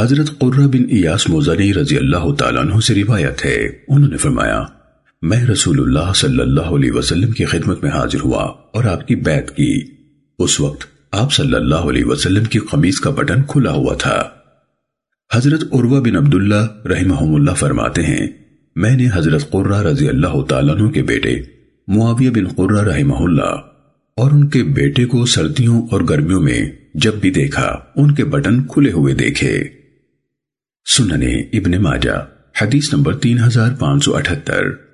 حضرت قرہ بن ایاس موزنی رضی اللہ تعالیٰ عنہ سے روایت ہے۔ انہوں نے فرمایا، میں رسول اللہ صلی اللہ علیہ وسلم کی خدمت میں حاضر ہوا اور آپ کی بیعت کی۔ اس وقت آپ صلی اللہ علیہ وسلم کی قمیض کا بٹن کھلا ہوا تھا۔ حضرت عروہ بن عبداللہ رحمہ اللہ فرماتے ہیں، میں نے حضرت قرہ رضی اللہ تعالیٰ عنہ کے بیٹے معاویہ بن قرہ رحمہ اللہ اور ان کے بیٹے کو سردیوں اور گرمیوں میں جب بھی دیکھا، ان کے بٹن کھلے ہوئے دیکھے۔ سننے ابن ماجہ حدیث نمبر تین ہزار پانچ سو اٹھتر۔